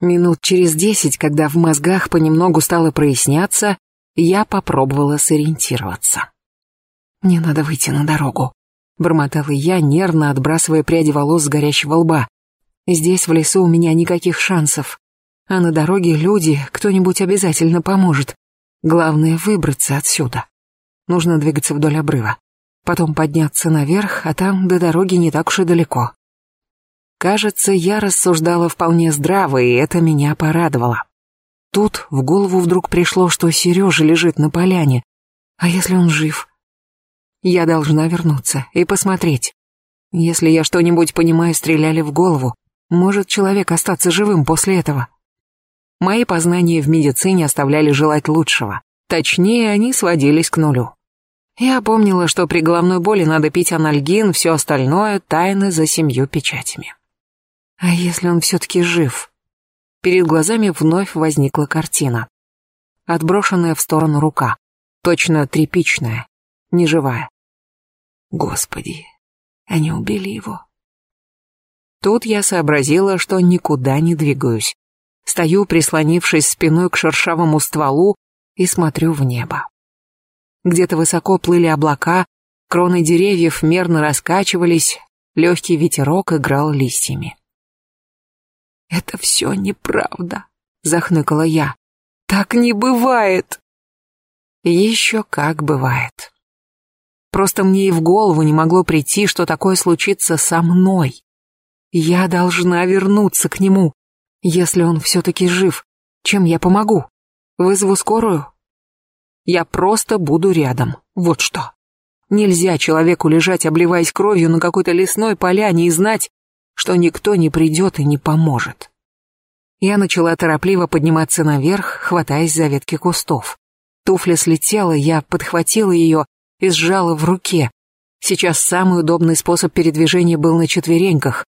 Минут через десять, когда в мозгах понемногу стало проясняться, я попробовала сориентироваться. «Мне надо выйти на дорогу», — бормотала я, нервно отбрасывая пряди волос с горящего лба. «Здесь, в лесу, у меня никаких шансов. А на дороге люди, кто-нибудь обязательно поможет. Главное — выбраться отсюда. Нужно двигаться вдоль обрыва. Потом подняться наверх, а там до дороги не так уж и далеко. Кажется, я рассуждала вполне здраво, и это меня порадовало. Тут в голову вдруг пришло, что Сережа лежит на поляне. А если он жив? Я должна вернуться и посмотреть. Если я что-нибудь понимаю, стреляли в голову. Может человек остаться живым после этого? Мои познания в медицине оставляли желать лучшего. Точнее, они сводились к нулю. Я помнила, что при головной боли надо пить анальгин, все остальное — тайны за семью печатями. А если он все-таки жив? Перед глазами вновь возникла картина. Отброшенная в сторону рука. Точно тряпичная, неживая. Господи, они убили его. Тут я сообразила, что никуда не двигаюсь. Стою, прислонившись спиной к шершавому стволу и смотрю в небо. Где-то высоко плыли облака, кроны деревьев мерно раскачивались, легкий ветерок играл листьями. «Это все неправда», — захныкала я. «Так не бывает!» «Еще как бывает!» Просто мне и в голову не могло прийти, что такое случится со мной. Я должна вернуться к нему. Если он все-таки жив, чем я помогу? Вызову скорую? Я просто буду рядом. Вот что. Нельзя человеку лежать, обливаясь кровью на какой-то лесной поляне и знать, что никто не придет и не поможет. Я начала торопливо подниматься наверх, хватаясь за ветки кустов. Туфля слетела, я подхватила ее и сжала в руке. Сейчас самый удобный способ передвижения был на четвереньках.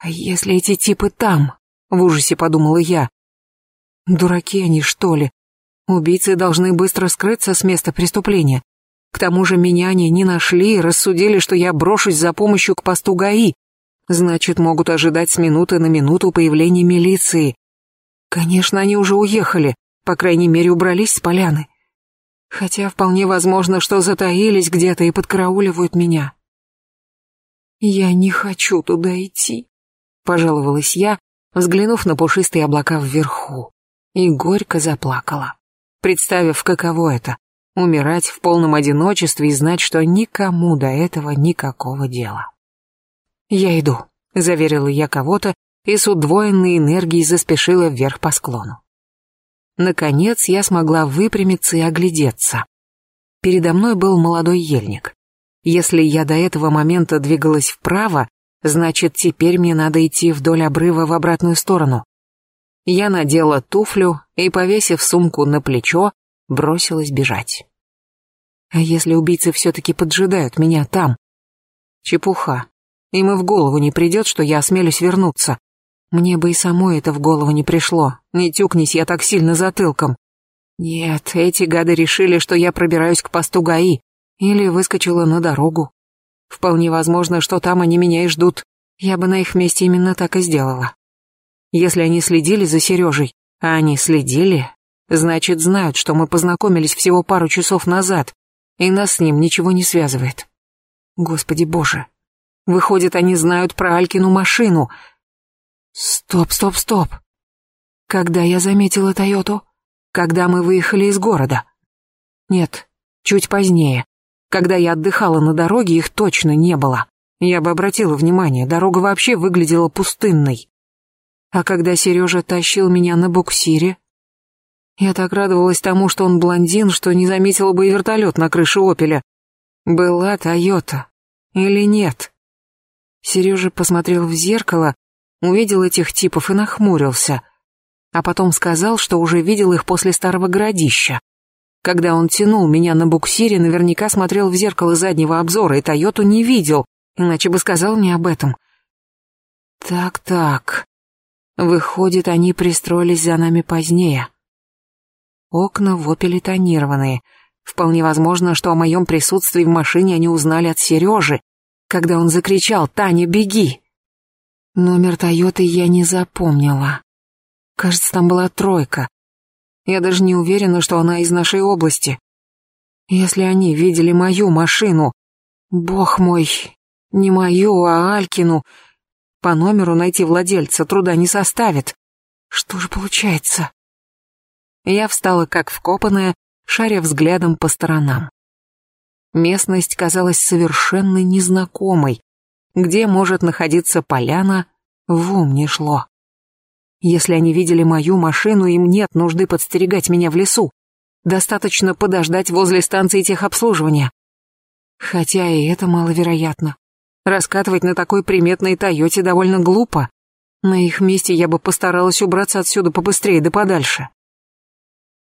А если эти типы там? В ужасе подумала я. Дураки они, что ли? Убийцы должны быстро скрыться с места преступления. К тому же меня они не нашли и рассудили, что я брошусь за помощью к посту ГАИ. Значит, могут ожидать с минуты на минуту появления милиции. Конечно, они уже уехали, по крайней мере, убрались с поляны. Хотя вполне возможно, что затаились где-то и подкарауливают меня. «Я не хочу туда идти», — пожаловалась я, взглянув на пушистые облака вверху, и горько заплакала, представив, каково это — умирать в полном одиночестве и знать, что никому до этого никакого дела. «Я иду», — заверила я кого-то и с удвоенной энергией заспешила вверх по склону. Наконец я смогла выпрямиться и оглядеться. Передо мной был молодой ельник. Если я до этого момента двигалась вправо, значит, теперь мне надо идти вдоль обрыва в обратную сторону. Я надела туфлю и, повесив сумку на плечо, бросилась бежать. А если убийцы все-таки поджидают меня там? Чепуха. Им и в голову не придет, что я осмелюсь вернуться. Мне бы и самой это в голову не пришло. Не тюкнись я так сильно затылком. Нет, эти гады решили, что я пробираюсь к посту ГАИ. Или выскочила на дорогу. Вполне возможно, что там они меня и ждут. Я бы на их месте именно так и сделала. Если они следили за Сережей, а они следили, значит, знают, что мы познакомились всего пару часов назад, и нас с ним ничего не связывает. Господи боже, Выходит, они знают про Алькину машину. Стоп, стоп, стоп. Когда я заметила Тойоту? Когда мы выехали из города? Нет, чуть позднее. Когда я отдыхала на дороге, их точно не было. Я бы обратила внимание, дорога вообще выглядела пустынной. А когда Сережа тащил меня на буксире, я так радовалась тому, что он блондин, что не заметила бы и вертолет на крыше «Опеля». Была Тойота или нет? Сережа посмотрел в зеркало, увидел этих типов и нахмурился, а потом сказал, что уже видел их после старого городища. Когда он тянул меня на буксире, наверняка смотрел в зеркало заднего обзора и Тойоту не видел, иначе бы сказал мне об этом. Так-так. Выходит, они пристроились за нами позднее. Окна в опеле тонированные. Вполне возможно, что о моем присутствии в машине они узнали от Сережи, когда он закричал «Таня, беги!». Номер Тойоты я не запомнила. Кажется, там была тройка. Я даже не уверена, что она из нашей области. Если они видели мою машину... Бог мой, не мою, а Алькину. По номеру найти владельца труда не составит. Что же получается? Я встала как вкопанная, шаря взглядом по сторонам. Местность казалась совершенно незнакомой. Где может находиться поляна, в ум не шло. Если они видели мою машину, им нет нужды подстерегать меня в лесу. Достаточно подождать возле станции техобслуживания. Хотя и это маловероятно. Раскатывать на такой приметной Тойоте довольно глупо. На их месте я бы постаралась убраться отсюда побыстрее да подальше.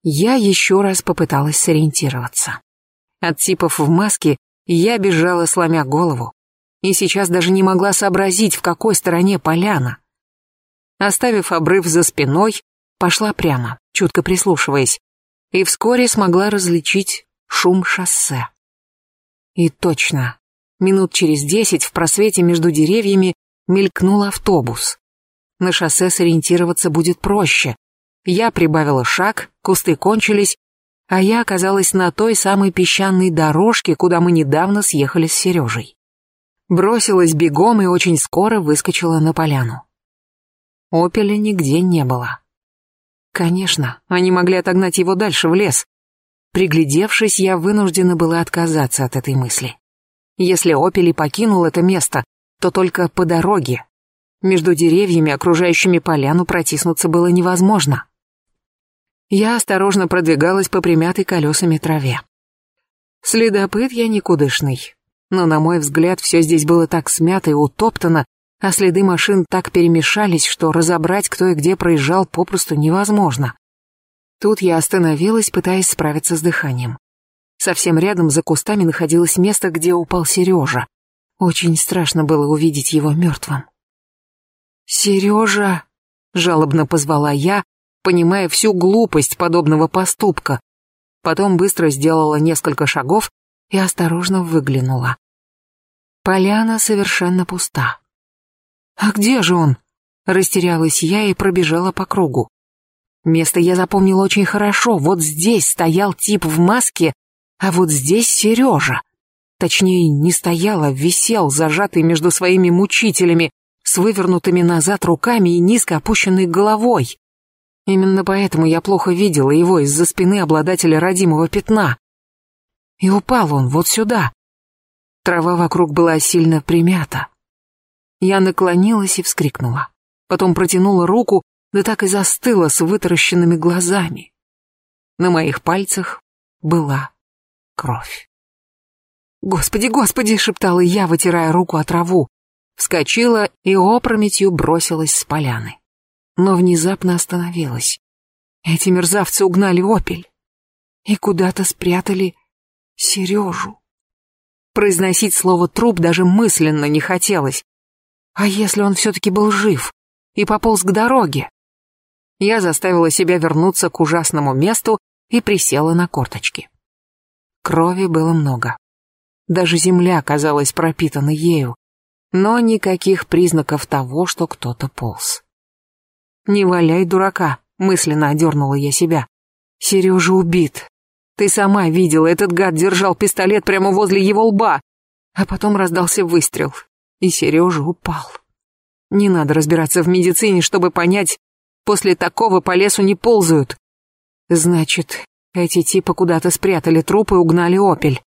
Я еще раз попыталась сориентироваться. От типов в маске я бежала, сломя голову, и сейчас даже не могла сообразить, в какой стороне поляна. Оставив обрыв за спиной, пошла прямо, чутко прислушиваясь, и вскоре смогла различить шум шоссе. И точно, минут через десять в просвете между деревьями мелькнул автобус. На шоссе сориентироваться будет проще. Я прибавила шаг, кусты кончились, а я оказалась на той самой песчаной дорожке, куда мы недавно съехали с Сережей. Бросилась бегом и очень скоро выскочила на поляну. Опеля нигде не было. Конечно, они могли отогнать его дальше в лес. Приглядевшись, я вынуждена была отказаться от этой мысли. Если Опель покинул это место, то только по дороге. Между деревьями, окружающими поляну, протиснуться было невозможно. Я осторожно продвигалась по примятой колесами траве. Следопыт я никудышный, но, на мой взгляд, все здесь было так смято и утоптано, а следы машин так перемешались, что разобрать, кто и где проезжал, попросту невозможно. Тут я остановилась, пытаясь справиться с дыханием. Совсем рядом за кустами находилось место, где упал Сережа. Очень страшно было увидеть его мертвым. «Сережа!» — жалобно позвала я, понимая всю глупость подобного поступка. Потом быстро сделала несколько шагов и осторожно выглянула. Поляна совершенно пуста. «А где же он?» Растерялась я и пробежала по кругу. Место я запомнила очень хорошо. Вот здесь стоял тип в маске, а вот здесь Сережа. Точнее, не стоял, а висел, зажатый между своими мучителями, с вывернутыми назад руками и низко опущенной головой. Именно поэтому я плохо видела его из-за спины обладателя родимого пятна. И упал он вот сюда. Трава вокруг была сильно примята. Я наклонилась и вскрикнула. Потом протянула руку, да так и застыла с вытаращенными глазами. На моих пальцах была кровь. «Господи, господи!» — шептала я, вытирая руку от траву. Вскочила и опрометью бросилась с поляны но внезапно остановилась. Эти мерзавцы угнали опель и куда-то спрятали Сережу. Произносить слово «труп» даже мысленно не хотелось. А если он все-таки был жив и пополз к дороге? Я заставила себя вернуться к ужасному месту и присела на корточки. Крови было много. Даже земля казалась пропитанной ею, но никаких признаков того, что кто-то полз. «Не валяй дурака», — мысленно одернула я себя. «Сережа убит. Ты сама видела, этот гад держал пистолет прямо возле его лба. А потом раздался выстрел, и Сережа упал. Не надо разбираться в медицине, чтобы понять, после такого по лесу не ползают. Значит, эти типы куда-то спрятали труп и угнали опель.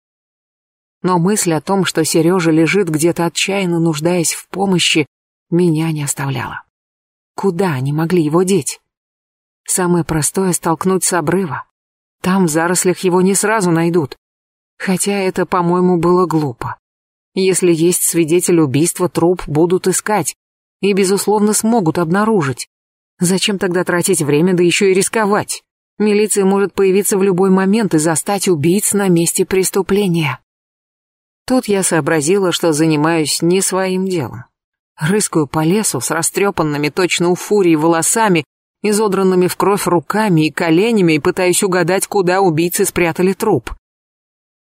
Но мысль о том, что Сережа лежит где-то отчаянно нуждаясь в помощи, меня не оставляла. Куда они могли его деть? Самое простое — столкнуть с обрыва. Там в зарослях его не сразу найдут. Хотя это, по-моему, было глупо. Если есть свидетель убийства, труп будут искать. И, безусловно, смогут обнаружить. Зачем тогда тратить время, да еще и рисковать? Милиция может появиться в любой момент и застать убийц на месте преступления. Тут я сообразила, что занимаюсь не своим делом. Рыскаю по лесу с растрепанными точно у фурии волосами, изодранными в кровь руками и коленями и пытаюсь угадать, куда убийцы спрятали труп.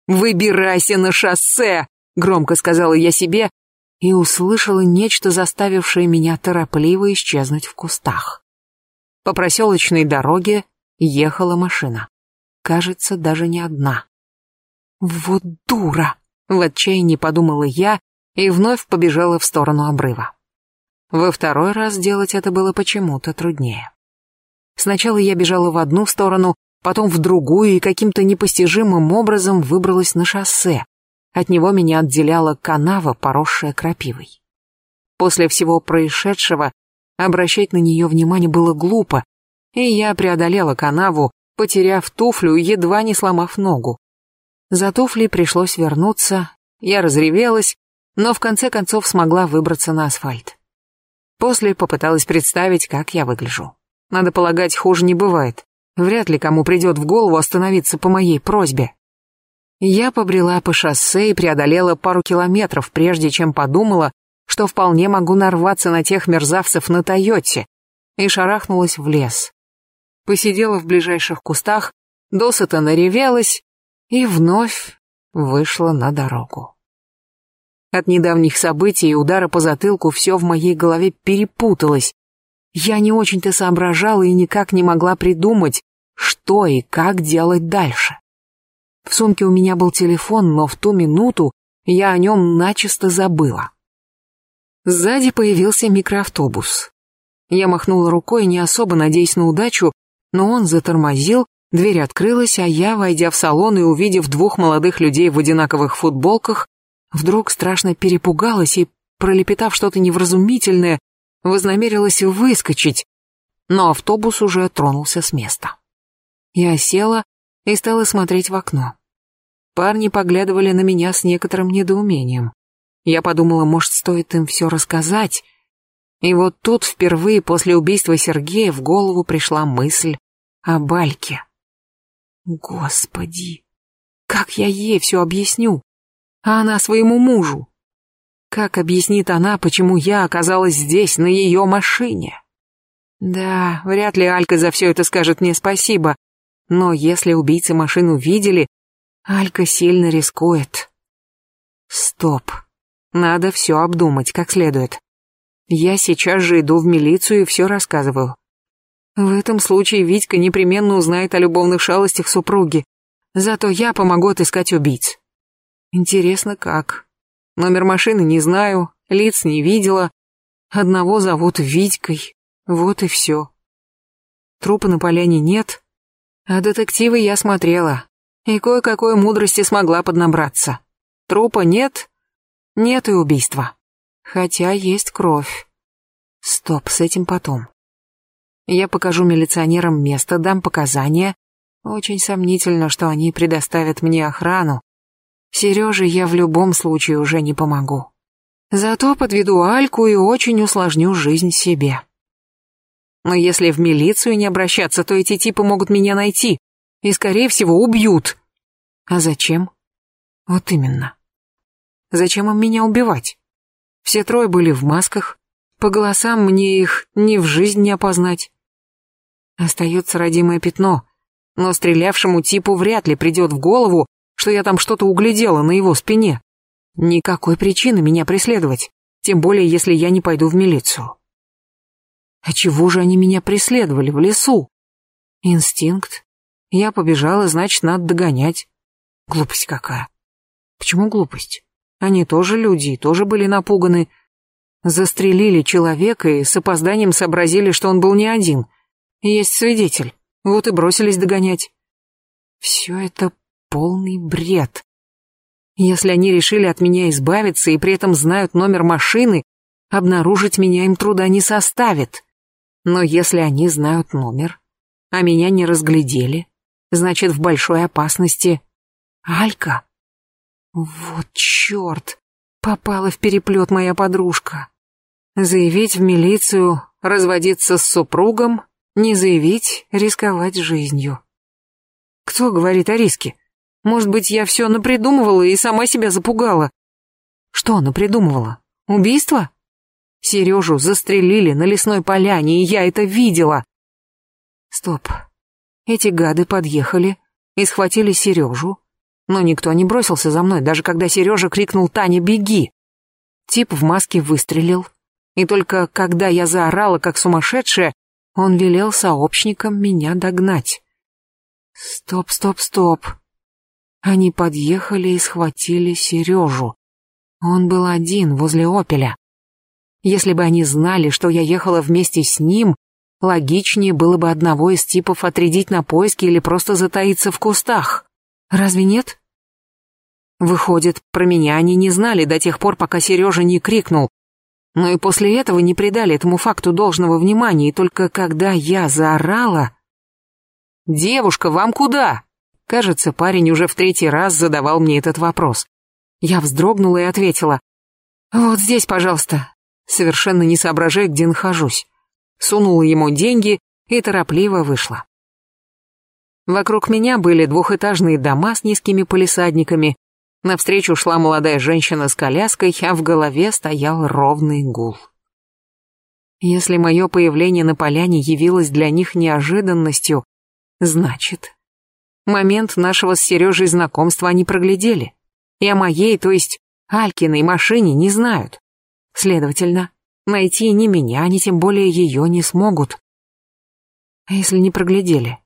«Выбирайся на шоссе!» — громко сказала я себе и услышала нечто, заставившее меня торопливо исчезнуть в кустах. По проселочной дороге ехала машина. Кажется, даже не одна. Вот дура! В отчаянии подумала я и вновь побежала в сторону обрыва. Во второй раз делать это было почему-то труднее. Сначала я бежала в одну сторону, потом в другую и каким-то непостижимым образом выбралась на шоссе. От него меня отделяла канава, поросшая крапивой. После всего происшедшего обращать на нее внимание было глупо, и я преодолела канаву, потеряв туфлю, едва не сломав ногу. За туфлей пришлось вернуться, я разревелась, но в конце концов смогла выбраться на асфальт. После попыталась представить, как я выгляжу. Надо полагать, хуже не бывает. Вряд ли кому придет в голову остановиться по моей просьбе. Я побрела по шоссе и преодолела пару километров, прежде чем подумала, что вполне могу нарваться на тех мерзавцев на Тойоте, и шарахнулась в лес. Посидела в ближайших кустах, досыта наревелась и вновь вышла на дорогу. От недавних событий и удара по затылку все в моей голове перепуталось. Я не очень-то соображала и никак не могла придумать, что и как делать дальше. В сумке у меня был телефон, но в ту минуту я о нем начисто забыла. Сзади появился микроавтобус. Я махнула рукой, не особо надеясь на удачу, но он затормозил, дверь открылась, а я, войдя в салон и увидев двух молодых людей в одинаковых футболках, Вдруг страшно перепугалась и, пролепетав что-то невразумительное, вознамерилась выскочить, но автобус уже тронулся с места. Я села и стала смотреть в окно. Парни поглядывали на меня с некоторым недоумением. Я подумала, может, стоит им все рассказать. И вот тут впервые после убийства Сергея в голову пришла мысль о Бальке. Господи, как я ей все объясню? А она своему мужу. Как объяснит она, почему я оказалась здесь, на ее машине? Да, вряд ли Алька за все это скажет мне спасибо, но если убийцы машину видели, Алька сильно рискует. Стоп. Надо все обдумать как следует. Я сейчас же иду в милицию и все рассказываю. В этом случае Витька непременно узнает о любовных шалостях супруги. Зато я помогу отыскать убийц. Интересно, как? Номер машины не знаю, лиц не видела. Одного зовут Витькой. Вот и все. Трупа на поляне нет, а детективы я смотрела. И кое-какой мудрости смогла поднабраться. Трупа нет, нет и убийства. Хотя есть кровь. Стоп, с этим потом. Я покажу милиционерам место, дам показания. Очень сомнительно, что они предоставят мне охрану, Сереже я в любом случае уже не помогу. Зато подведу Альку и очень усложню жизнь себе. Но если в милицию не обращаться, то эти типы могут меня найти и, скорее всего, убьют. А зачем? Вот именно. Зачем им меня убивать? Все трое были в масках, по голосам мне их ни в жизнь не опознать. Остается родимое пятно, но стрелявшему типу вряд ли придет в голову, что я там что-то углядела на его спине. Никакой причины меня преследовать, тем более если я не пойду в милицию. А чего же они меня преследовали в лесу? Инстинкт. Я побежала, значит, надо догонять. Глупость какая. Почему глупость? Они тоже люди, тоже были напуганы. Застрелили человека и с опозданием сообразили, что он был не один. Есть свидетель. Вот и бросились догонять. Все это полный бред. Если они решили от меня избавиться и при этом знают номер машины, обнаружить меня им труда не составит. Но если они знают номер, а меня не разглядели, значит, в большой опасности Алька. Вот черт, попала в переплет моя подружка. Заявить в милицию, разводиться с супругом, не заявить, рисковать жизнью. Кто говорит о риске? Может быть, я все напридумывала и сама себя запугала. Что напридумывала? Убийство? Сережу застрелили на лесной поляне, и я это видела. Стоп. Эти гады подъехали и схватили Сережу, но никто не бросился за мной, даже когда Сережа крикнул «Таня, беги!». Тип в маске выстрелил, и только когда я заорала, как сумасшедшая, Он велел сообщникам меня догнать. Стоп, стоп, стоп. Они подъехали и схватили Сережу. Он был один возле «Опеля». Если бы они знали, что я ехала вместе с ним, логичнее было бы одного из типов отрядить на поиски или просто затаиться в кустах. Разве нет? Выходит, про меня они не знали до тех пор, пока Сережа не крикнул. Но и после этого не придали этому факту должного внимания, и только когда я заорала... «Девушка, вам куда?» Кажется, парень уже в третий раз задавал мне этот вопрос. Я вздрогнула и ответила. «Вот здесь, пожалуйста», совершенно не соображая, где нахожусь. Сунула ему деньги и торопливо вышла. Вокруг меня были двухэтажные дома с низкими полисадниками. Навстречу шла молодая женщина с коляской, а в голове стоял ровный гул. Если мое появление на поляне явилось для них неожиданностью, значит, момент нашего с Сережей знакомства они проглядели. И о моей, то есть Алькиной машине не знают. Следовательно, найти ни меня, ни тем более ее не смогут. А если не проглядели?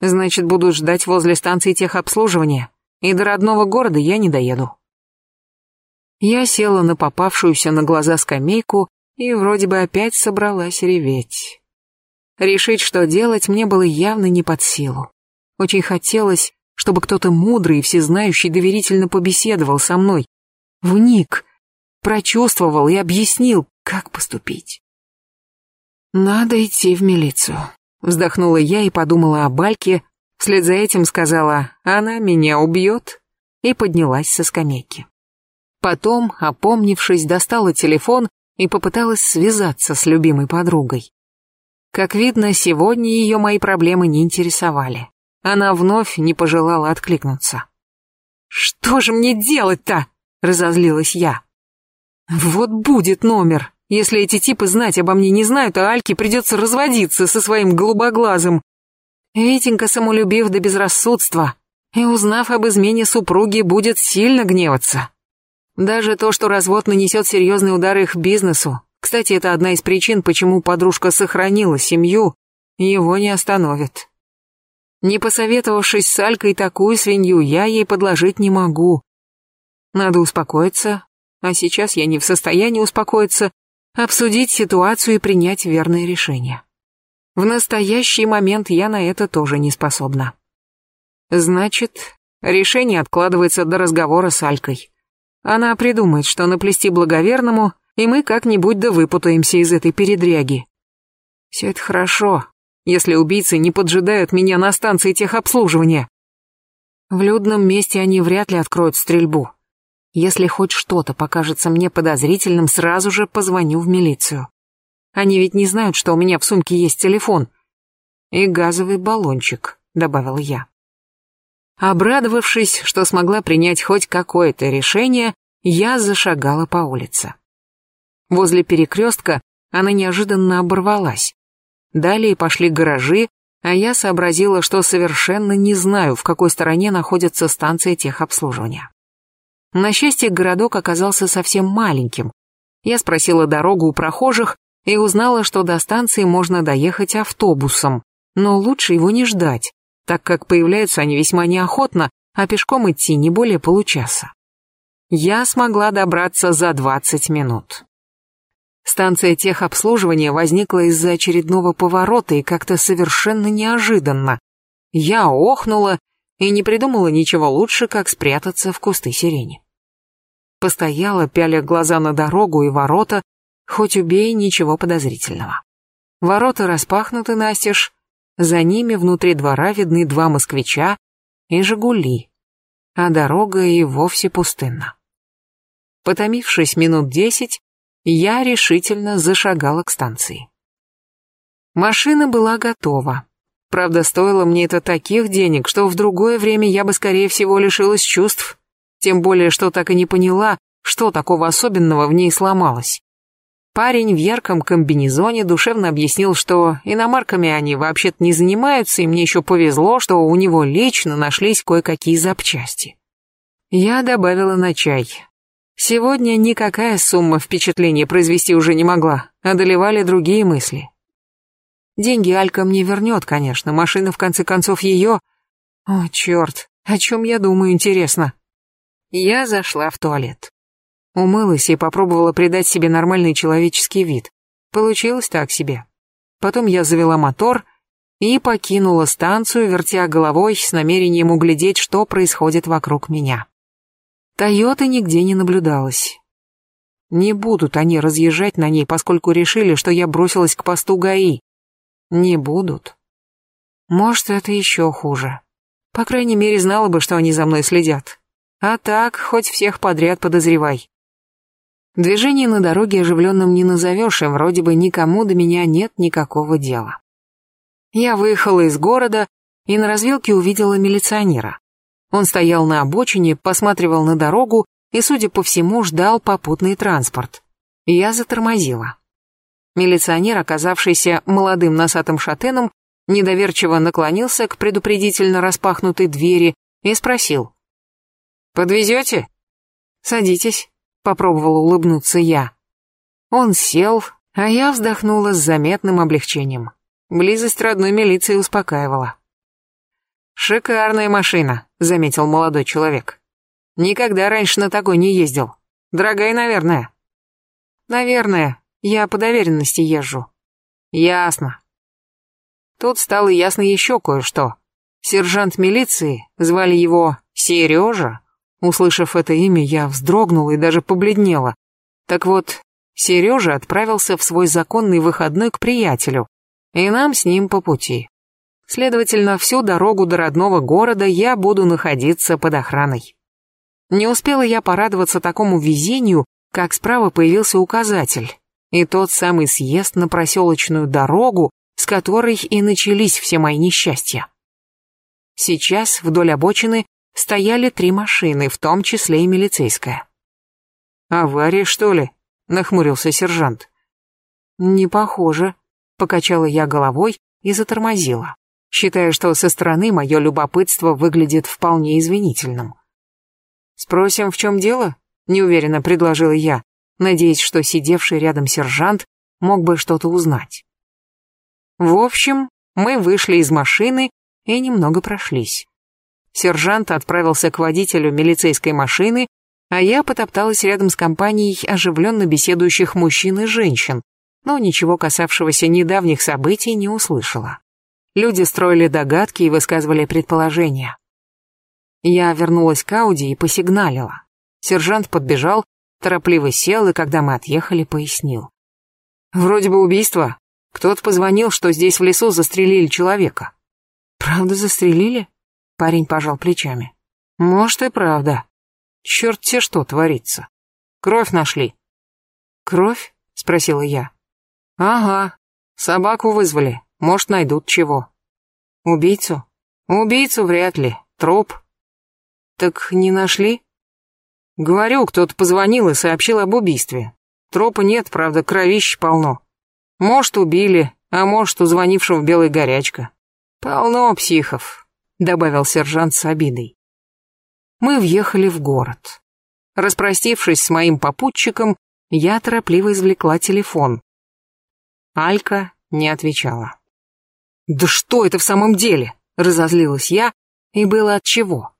Значит, будут ждать возле станции техобслуживания, и до родного города я не доеду. Я села на попавшуюся на глаза скамейку и вроде бы опять собралась реветь. Решить, что делать, мне было явно не под силу. Очень хотелось, чтобы кто-то мудрый и всезнающий доверительно побеседовал со мной, вник, прочувствовал и объяснил, как поступить. «Надо идти в милицию», — вздохнула я и подумала о Бальке, вслед за этим сказала «она меня убьет» и поднялась со скамейки. Потом, опомнившись, достала телефон и попыталась связаться с любимой подругой. Как видно, сегодня ее мои проблемы не интересовали. Она вновь не пожелала откликнуться. «Что же мне делать-то?» — разозлилась я. «Вот будет номер. Если эти типы знать обо мне не знают, а Альке придется разводиться со своим голубоглазым. Витенька, самолюбив до безрассудства, и узнав об измене супруги, будет сильно гневаться. Даже то, что развод нанесет серьезный удар их бизнесу, кстати, это одна из причин, почему подружка сохранила семью, его не остановит. Не посоветовавшись с Алькой такую свинью, я ей подложить не могу. Надо успокоиться, а сейчас я не в состоянии успокоиться, обсудить ситуацию и принять верное решение. В настоящий момент я на это тоже не способна. Значит, решение откладывается до разговора с Алькой. Она придумает, что наплести благоверному, и мы как-нибудь да выпутаемся из этой передряги. Все это хорошо, если убийцы не поджидают меня на станции техобслуживания. В людном месте они вряд ли откроют стрельбу. Если хоть что-то покажется мне подозрительным, сразу же позвоню в милицию. Они ведь не знают, что у меня в сумке есть телефон. И газовый баллончик, добавил я. Обрадовавшись, что смогла принять хоть какое-то решение, я зашагала по улице. Возле перекрестка она неожиданно оборвалась. Далее пошли гаражи, а я сообразила, что совершенно не знаю, в какой стороне находится станция техобслуживания. На счастье, городок оказался совсем маленьким. Я спросила дорогу у прохожих и узнала, что до станции можно доехать автобусом, но лучше его не ждать, так как появляются они весьма неохотно, а пешком идти не более получаса. Я смогла добраться за 20 минут. Станция техобслуживания возникла из-за очередного поворота и как-то совершенно неожиданно. Я охнула и не придумала ничего лучше, как спрятаться в кусты сирени. Постояла, пяля глаза на дорогу и ворота, хоть убей, ничего подозрительного. Ворота распахнуты настежь, за ними внутри двора видны два москвича и «Жигули», а дорога и вовсе пустынна. Потомившись минут десять, я решительно зашагала к станции. Машина была готова. Правда, стоило мне это таких денег, что в другое время я бы, скорее всего, лишилась чувств. Тем более, что так и не поняла, что такого особенного в ней сломалось. Парень в ярком комбинезоне душевно объяснил, что иномарками они вообще-то не занимаются, и мне еще повезло, что у него лично нашлись кое-какие запчасти. Я добавила на чай, Сегодня никакая сумма впечатления произвести уже не могла, одолевали другие мысли. Деньги Алька мне вернет, конечно, машина в конце концов ее. О, черт, о чем я думаю, интересно. Я зашла в туалет. Умылась и попробовала придать себе нормальный человеческий вид. Получилось так себе. Потом я завела мотор и покинула станцию, вертя головой с намерением углядеть, что происходит вокруг меня. Тойоты нигде не наблюдалось. Не будут они разъезжать на ней, поскольку решили, что я бросилась к посту ГАИ. Не будут. Может, это еще хуже. По крайней мере, знала бы, что они за мной следят. А так, хоть всех подряд подозревай. Движение на дороге оживленным не назовешь, и вроде бы никому до меня нет никакого дела. Я выехала из города и на развилке увидела милиционера. Он стоял на обочине, посматривал на дорогу и, судя по всему, ждал попутный транспорт. Я затормозила. Милиционер, оказавшийся молодым носатым шатеном, недоверчиво наклонился к предупредительно распахнутой двери и спросил. «Подвезете?» «Садитесь», — попробовала улыбнуться я. Он сел, а я вздохнула с заметным облегчением. Близость родной милиции успокаивала. «Шикарная машина», — заметил молодой человек. «Никогда раньше на такой не ездил. Дорогая, наверное». «Наверное. Я по доверенности езжу». «Ясно». Тут стало ясно еще кое-что. Сержант милиции, звали его Сережа. Услышав это имя, я вздрогнула и даже побледнела. Так вот, Сережа отправился в свой законный выходной к приятелю, и нам с ним по пути. Следовательно, всю дорогу до родного города я буду находиться под охраной. Не успела я порадоваться такому везению, как справа появился указатель, и тот самый съезд на проселочную дорогу, с которой и начались все мои несчастья. Сейчас вдоль обочины стояли три машины, в том числе и милицейская. «Авария, что ли?» — нахмурился сержант. «Не похоже», — покачала я головой и затормозила считая, что со стороны мое любопытство выглядит вполне извинительным. «Спросим, в чем дело?» — неуверенно предложила я, надеясь, что сидевший рядом сержант мог бы что-то узнать. В общем, мы вышли из машины и немного прошлись. Сержант отправился к водителю милицейской машины, а я потопталась рядом с компанией оживленно беседующих мужчин и женщин, но ничего касавшегося недавних событий не услышала. Люди строили догадки и высказывали предположения. Я вернулась к Ауди и посигналила. Сержант подбежал, торопливо сел и, когда мы отъехали, пояснил. Вроде бы убийство. Кто-то позвонил, что здесь в лесу застрелили человека. Правда застрелили? Парень пожал плечами. Может и правда. Черт те что творится. Кровь нашли. Кровь? Спросила я. Ага. Собаку вызвали. Может, найдут чего. Убийцу? Убийцу вряд ли. Труп. Так не нашли? Говорю, кто-то позвонил и сообщил об убийстве. Тропа нет, правда, кровищ полно. Может, убили, а может, у звонившего белая горячка. Полно психов, добавил сержант с обидой. Мы въехали в город. Распростившись с моим попутчиком, я торопливо извлекла телефон. Алька не отвечала. «Да что это в самом деле?» — разозлилась я, и было от чего.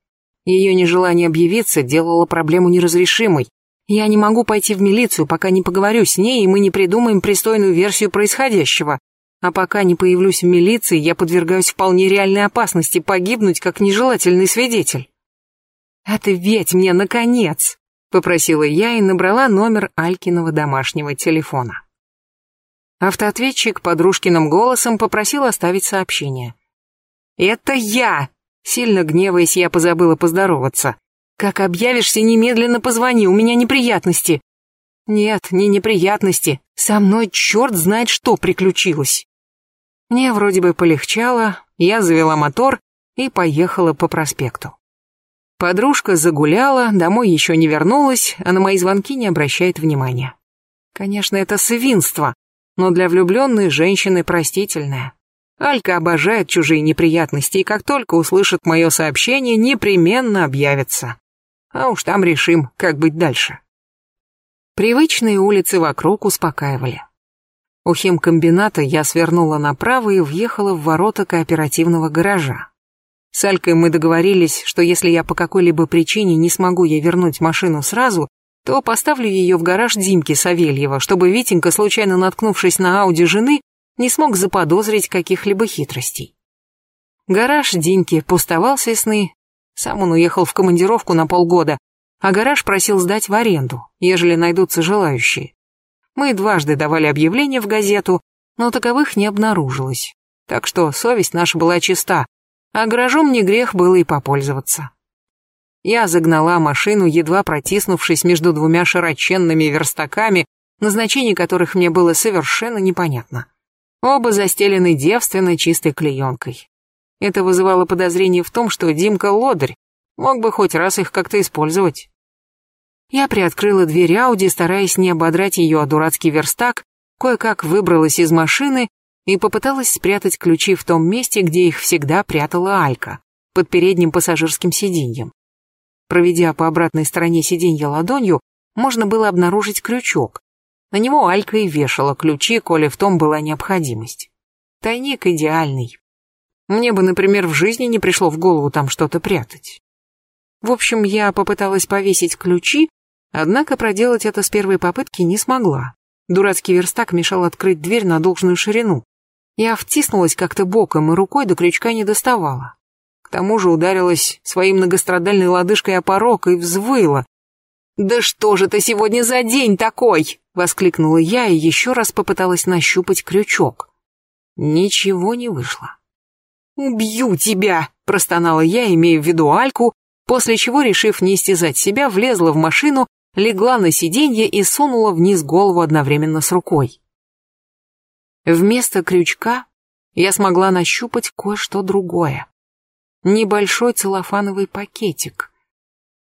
Ее нежелание объявиться делало проблему неразрешимой. Я не могу пойти в милицию, пока не поговорю с ней, и мы не придумаем пристойную версию происходящего. А пока не появлюсь в милиции, я подвергаюсь вполне реальной опасности погибнуть как нежелательный свидетель. «Ответь мне, наконец!» — попросила я и набрала номер Алькиного домашнего телефона. Автоответчик подружкиным голосом попросил оставить сообщение. «Это я!» Сильно гневаясь, я позабыла поздороваться. «Как объявишься, немедленно позвони, у меня неприятности». «Нет, не неприятности. Со мной черт знает что приключилось». Мне вроде бы полегчало, я завела мотор и поехала по проспекту. Подружка загуляла, домой еще не вернулась, а на мои звонки не обращает внимания. Конечно, это свинство, но для влюбленной женщины простительное. Алька обожает чужие неприятности и как только услышит мое сообщение, непременно объявится. А уж там решим, как быть дальше. Привычные улицы вокруг успокаивали. У химкомбината я свернула направо и въехала в ворота кооперативного гаража. С Алькой мы договорились, что если я по какой-либо причине не смогу ей вернуть машину сразу, то поставлю ее в гараж Димки Савельева, чтобы Витенька, случайно наткнувшись на Ауди жены, не смог заподозрить каких-либо хитростей. Гараж Димки пустовал с весны, сам он уехал в командировку на полгода, а гараж просил сдать в аренду, ежели найдутся желающие. Мы дважды давали объявление в газету, но таковых не обнаружилось. Так что совесть наша была чиста, а гаражом не грех было и попользоваться. Я загнала машину, едва протиснувшись между двумя широченными верстаками, назначение которых мне было совершенно непонятно. Оба застелены девственной чистой клеенкой. Это вызывало подозрение в том, что Димка лодырь, мог бы хоть раз их как-то использовать. Я приоткрыла дверь Ауди, стараясь не ободрать ее о дурацкий верстак, кое-как выбралась из машины и попыталась спрятать ключи в том месте, где их всегда прятала Алька, под передним пассажирским сиденьем. Проведя по обратной стороне сиденья ладонью, можно было обнаружить крючок. На него Алька и вешала ключи, коли в том была необходимость. Тайник идеальный. Мне бы, например, в жизни не пришло в голову там что-то прятать. В общем, я попыталась повесить ключи, однако проделать это с первой попытки не смогла. Дурацкий верстак мешал открыть дверь на должную ширину. Я втиснулась как-то боком и рукой до крючка не доставала. К тому же ударилась своей многострадальной лодыжкой о порог и взвыла. «Да что же ты сегодня за день такой?» — воскликнула я и еще раз попыталась нащупать крючок. Ничего не вышло. «Убью тебя!» — простонала я, имея в виду Альку, после чего, решив не истязать себя, влезла в машину, легла на сиденье и сунула вниз голову одновременно с рукой. Вместо крючка я смогла нащупать кое-что другое. Небольшой целлофановый пакетик.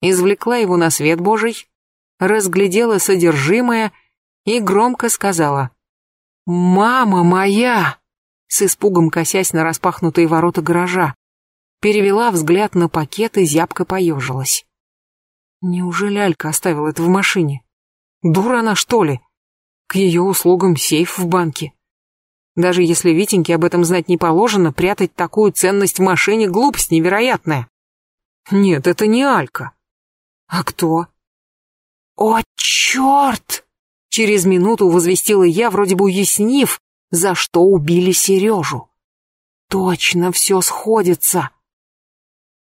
Извлекла его на свет божий, разглядела содержимое и громко сказала «Мама моя!» с испугом косясь на распахнутые ворота гаража. Перевела взгляд на пакет и зябко поежилась. Неужели Алька оставила это в машине? Дура она, что ли? К ее услугам сейф в банке. Даже если Витеньке об этом знать не положено, прятать такую ценность в машине глупость невероятная. Нет, это не Алька. А кто? О, черт! Через минуту возвестила я, вроде бы уяснив, за что убили Сережу. Точно все сходится.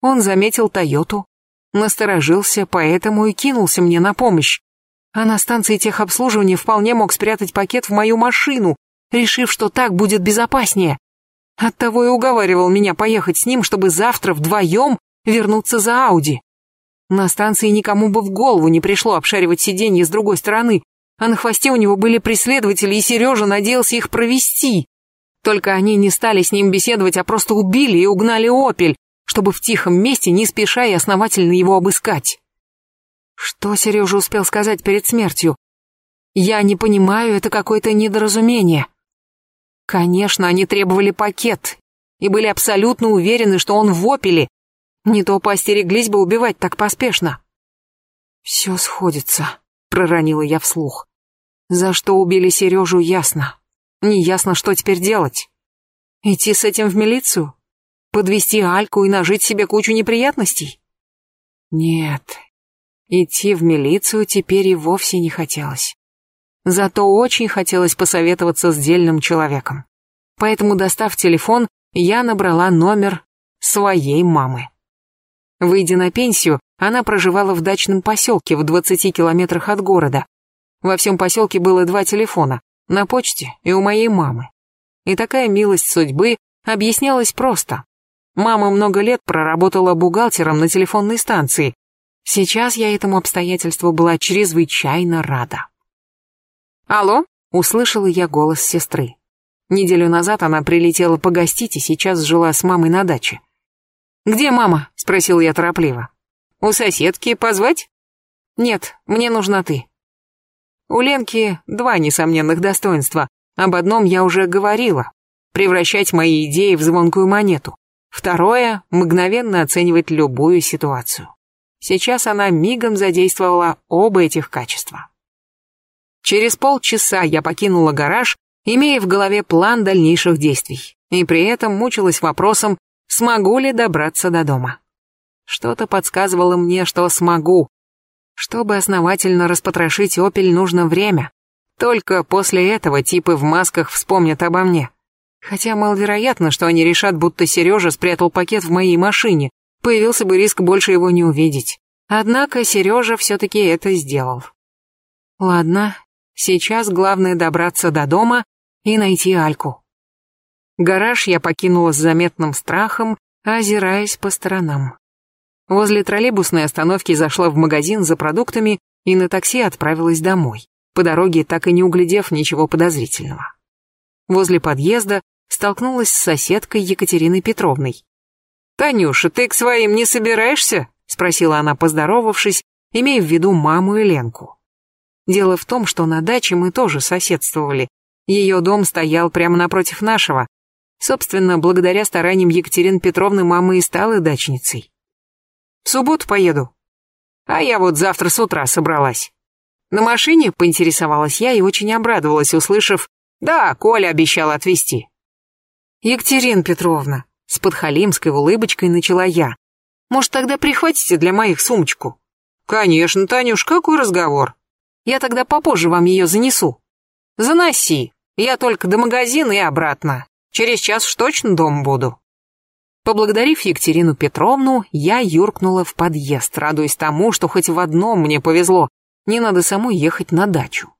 Он заметил Тойоту, насторожился, поэтому и кинулся мне на помощь. А на станции техобслуживания вполне мог спрятать пакет в мою машину, решив, что так будет безопаснее. Оттого и уговаривал меня поехать с ним, чтобы завтра вдвоем вернуться за Ауди. На станции никому бы в голову не пришло обшаривать сиденье с другой стороны, а на хвосте у него были преследователи, и Сережа надеялся их провести. Только они не стали с ним беседовать, а просто убили и угнали «Опель», чтобы в тихом месте, не спеша и основательно его обыскать. Что Сережа успел сказать перед смертью? Я не понимаю, это какое-то недоразумение. Конечно, они требовали пакет и были абсолютно уверены, что он в опеле. Не то поостереглись бы убивать так поспешно. «Все сходится», — проронила я вслух. «За что убили Сережу, ясно. Неясно, что теперь делать. Идти с этим в милицию? Подвести Альку и нажить себе кучу неприятностей? Нет, идти в милицию теперь и вовсе не хотелось. Зато очень хотелось посоветоваться с дельным человеком. Поэтому, достав телефон, я набрала номер своей мамы. Выйдя на пенсию, она проживала в дачном поселке в 20 километрах от города. Во всем поселке было два телефона, на почте и у моей мамы. И такая милость судьбы объяснялась просто. Мама много лет проработала бухгалтером на телефонной станции. Сейчас я этому обстоятельству была чрезвычайно рада. «Алло?» — услышала я голос сестры. Неделю назад она прилетела погостить и сейчас жила с мамой на даче. «Где мама?» — спросил я торопливо. «У соседки позвать?» «Нет, мне нужна ты». У Ленки два несомненных достоинства. Об одном я уже говорила. Превращать мои идеи в звонкую монету. Второе — мгновенно оценивать любую ситуацию. Сейчас она мигом задействовала оба этих качества. Через полчаса я покинула гараж имея в голове план дальнейших действий, и при этом мучилась вопросом, смогу ли добраться до дома. Что-то подсказывало мне, что смогу. Чтобы основательно распотрошить «Опель» нужно время. Только после этого типы в масках вспомнят обо мне. Хотя маловероятно, что они решат, будто Сережа спрятал пакет в моей машине, появился бы риск больше его не увидеть. Однако Сережа все-таки это сделал. Ладно, сейчас главное добраться до дома и найти Альку. Гараж я покинула с заметным страхом, озираясь по сторонам. Возле троллейбусной остановки зашла в магазин за продуктами и на такси отправилась домой, по дороге так и не углядев ничего подозрительного. Возле подъезда столкнулась с соседкой Екатериной Петровной. «Танюша, ты к своим не собираешься?» — спросила она, поздоровавшись, имея в виду маму и Ленку. Дело в том, что на даче мы тоже соседствовали. Ее дом стоял прямо напротив нашего. Собственно, благодаря стараниям Екатерины Петровны мама и стала дачницей. «В субботу поеду». «А я вот завтра с утра собралась». На машине поинтересовалась я и очень обрадовалась, услышав «Да, Коля обещал отвезти». «Екатерина Петровна, с подхалимской улыбочкой начала я. «Может, тогда прихватите для моих сумочку?» «Конечно, Танюш, какой разговор?» «Я тогда попозже вам ее занесу». «Заноси. Я только до магазина и обратно. Через час уж точно дом буду». Поблагодарив Екатерину Петровну, я юркнула в подъезд, радуясь тому, что хоть в одном мне повезло, не надо самой ехать на дачу.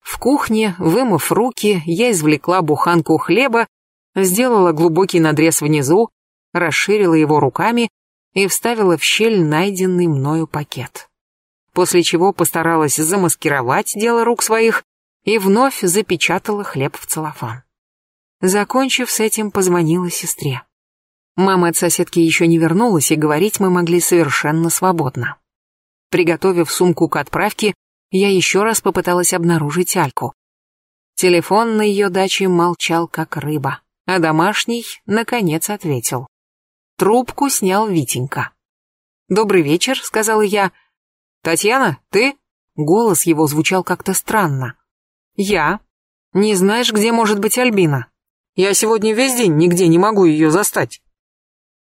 В кухне, вымыв руки, я извлекла буханку хлеба сделала глубокий надрез внизу, расширила его руками и вставила в щель найденный мною пакет. После чего постаралась замаскировать дело рук своих и вновь запечатала хлеб в целлофан. Закончив с этим, позвонила сестре. Мама от соседки еще не вернулась, и говорить мы могли совершенно свободно. Приготовив сумку к отправке, я еще раз попыталась обнаружить Альку. Телефон на ее даче молчал, как рыба а домашний, наконец, ответил. Трубку снял Витенька. «Добрый вечер», — сказала я. «Татьяна, ты?» Голос его звучал как-то странно. «Я. Не знаешь, где может быть Альбина? Я сегодня весь день нигде не могу ее застать».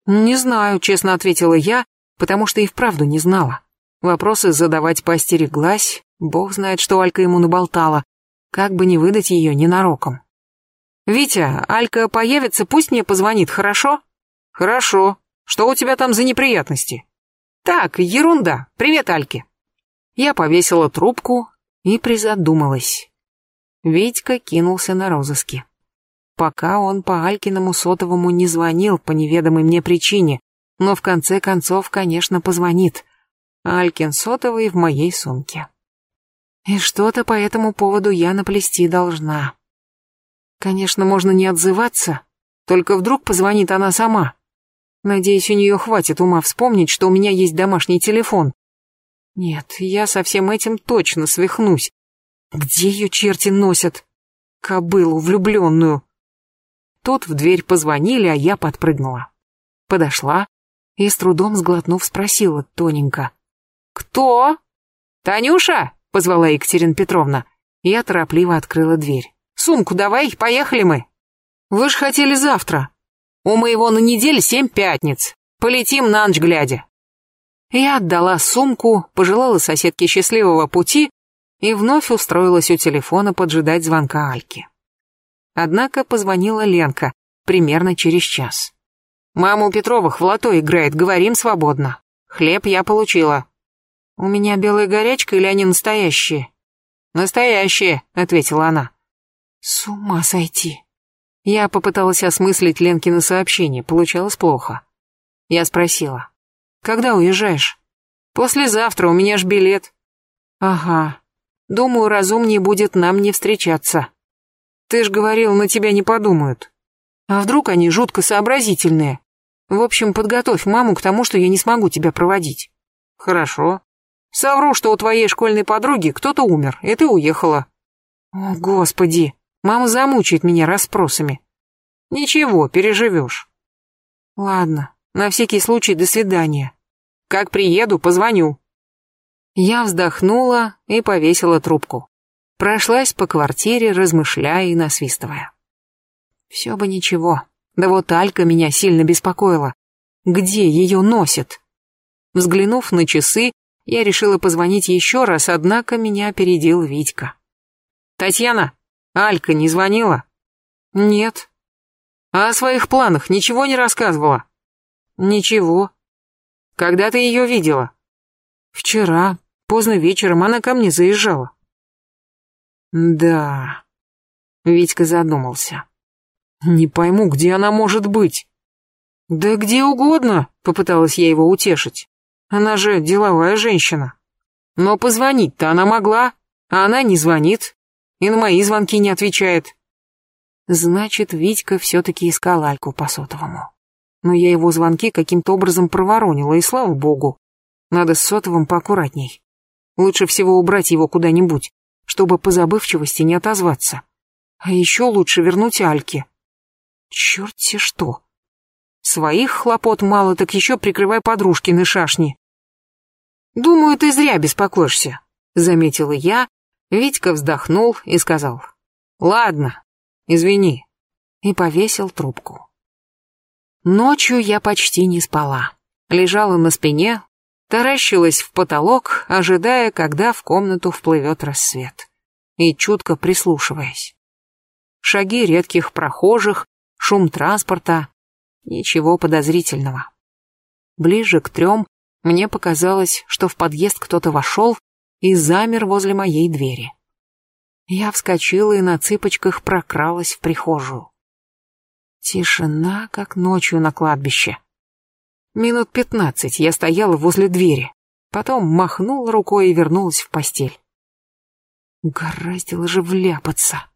«Не знаю», — честно ответила я, потому что и вправду не знала. Вопросы задавать поостереглась, бог знает, что Алька ему наболтала, как бы не выдать ее ненароком. «Витя, Алька появится, пусть мне позвонит, хорошо?» «Хорошо. Что у тебя там за неприятности?» «Так, ерунда. Привет, Альке». Я повесила трубку и призадумалась. Витька кинулся на розыски. Пока он по Алькиному сотовому не звонил по неведомой мне причине, но в конце концов, конечно, позвонит. Алькин сотовый в моей сумке. И что-то по этому поводу я наплести должна. Конечно, можно не отзываться, только вдруг позвонит она сама. Надеюсь, у нее хватит ума вспомнить, что у меня есть домашний телефон. Нет, я со всем этим точно свихнусь. Где ее черти носят? Кобылу влюбленную. Тут в дверь позвонили, а я подпрыгнула. Подошла и с трудом сглотнув спросила тоненько. «Кто?» «Танюша?» — позвала Екатерина Петровна. Я торопливо открыла дверь. Сумку давай, поехали мы. Вы ж хотели завтра. У моего на неделе семь пятниц. Полетим на ночь глядя. Я отдала сумку, пожелала соседке счастливого пути и вновь устроилась у телефона поджидать звонка Альки. Однако позвонила Ленка примерно через час. «Мама у Петровых в лото играет, говорим свободно. Хлеб я получила». «У меня белая горячка или они настоящие?» «Настоящие», — ответила она. С ума сойти. Я попыталась осмыслить Ленкино сообщение, получалось плохо. Я спросила. «Когда уезжаешь?» «Послезавтра, у меня ж билет». «Ага. Думаю, разумнее будет нам не встречаться. Ты ж говорил, на тебя не подумают. А вдруг они жутко сообразительные? В общем, подготовь маму к тому, что я не смогу тебя проводить». «Хорошо. Совру, что у твоей школьной подруги кто-то умер, и ты уехала». «О, Господи!» Мама замучает меня расспросами. Ничего, переживешь. Ладно, на всякий случай до свидания. Как приеду, позвоню. Я вздохнула и повесила трубку. прошлась по квартире, размышляя и насвистывая. Все бы ничего, да вот Алька меня сильно беспокоила. Где ее носит? Взглянув на часы, я решила позвонить еще раз, однако меня опередил Витька. «Татьяна, Алька не звонила?» «Нет». «А о своих планах ничего не рассказывала?» «Ничего». «Когда ты ее видела?» «Вчера, поздно вечером, она ко мне заезжала». «Да...» Витька задумался. «Не пойму, где она может быть?» «Да где угодно», — попыталась я его утешить. Она же деловая женщина. Но позвонить-то она могла, а она не звонит. И на мои звонки не отвечает. Значит, Витька все-таки искал Альку по сотовому. Но я его звонки каким-то образом проворонила, и слава богу. Надо с сотовым поаккуратней. Лучше всего убрать его куда-нибудь, чтобы по забывчивости не отозваться. А еще лучше вернуть Альке. Черт-те что. Своих хлопот мало, так еще прикрывай подружкины шашни. «Думаю, ты зря беспокоишься», — заметила я. Витька вздохнул и сказал. «Ладно, извини». И повесил трубку. Ночью я почти не спала. Лежала на спине, таращилась в потолок, ожидая, когда в комнату вплывет рассвет. И чутко прислушиваясь. Шаги редких прохожих, шум транспорта, Ничего подозрительного. Ближе к трем мне показалось, что в подъезд кто-то вошел и замер возле моей двери. Я вскочила и на цыпочках прокралась в прихожую. Тишина, как ночью на кладбище. Минут пятнадцать я стояла возле двери, потом махнула рукой и вернулась в постель. Гораздило же вляпаться.